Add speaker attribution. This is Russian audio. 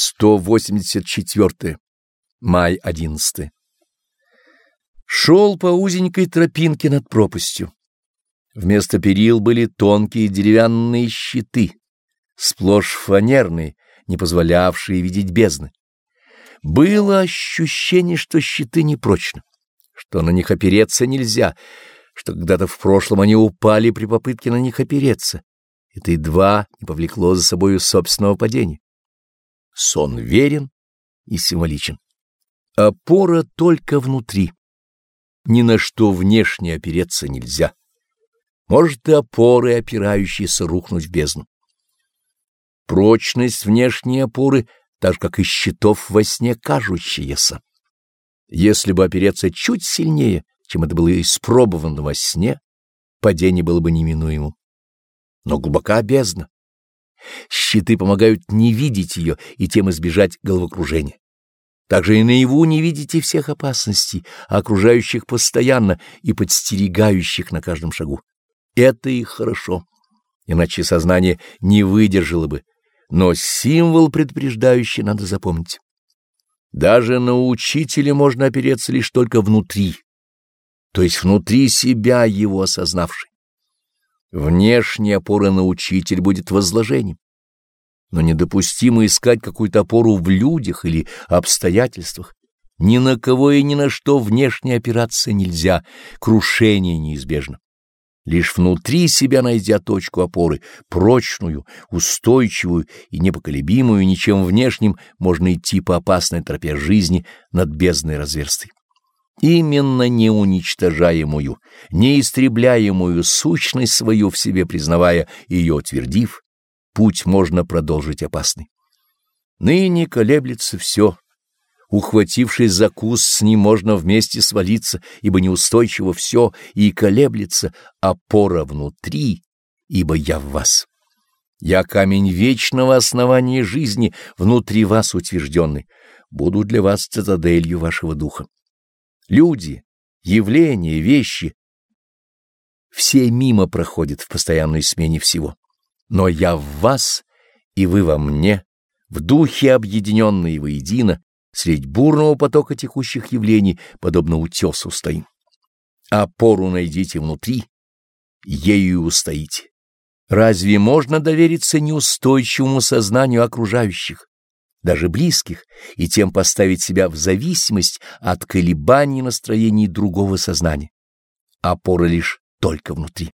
Speaker 1: 184. Май 11. Шел по узенькой тропинке над пропастью. Вместо перил были тонкие деревянные щиты, сплошь фанерные, не позволявшие видеть бездны. Было ощущение, что щиты непрочны, что на них опереться нельзя, что когда-то в прошлом они упали при попытке на них опереться. Это едва не повлекло за собою собственного падения. Сон верен и символичен. Опора только внутри. Ни на что внешне опереться нельзя. Может и опоры, опирающиеся, рухнуть в бездну. Прочность внешней опоры, так же, как и щитов во сне кажущиеся. Если бы опереться чуть сильнее, чем это было испробовано во сне, падение было бы неминуемым. Но глубока бездна. Щиты помогают не видеть ее и тем избежать головокружения. Также и наяву не видите всех опасностей, окружающих постоянно и подстерегающих на каждом шагу. Это и хорошо, иначе сознание не выдержало бы, но символ предупреждающий надо запомнить. Даже на учителя можно опереться лишь только внутри, то есть внутри себя его осознавший. Внешняя опора на учитель будет возложением. Но недопустимо искать какую-то опору в людях или обстоятельствах. Ни на кого и ни на что внешне опираться нельзя, крушение неизбежно. Лишь внутри себя найдя точку опоры, прочную, устойчивую и непоколебимую ничем внешним, можно идти по опасной тропе жизни над бездной разверстой. Именно неуничтожаемую, неистребляемую сущность свою в себе признавая и ее утвердив, путь можно продолжить опасный. Ныне колеблется все. Ухватившись за куст, с ним можно вместе свалиться, ибо неустойчиво все, и колеблется опора внутри, ибо я в вас. Я камень вечного основания жизни, внутри вас утвержденный, буду для вас цитаделью вашего духа. Люди, явления, вещи — все мимо проходят в постоянной смене всего. Но я в вас, и вы во мне, в духе объединенные воедино, средь бурного потока текущих явлений, подобно утесу стоим. Опору найдите внутри, ею устоите. Разве можно довериться неустойчивому сознанию окружающих? Даже близких, и тем поставить себя в зависимость от колебаний настроений другого сознания. Опора лишь только внутри.